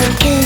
feel good.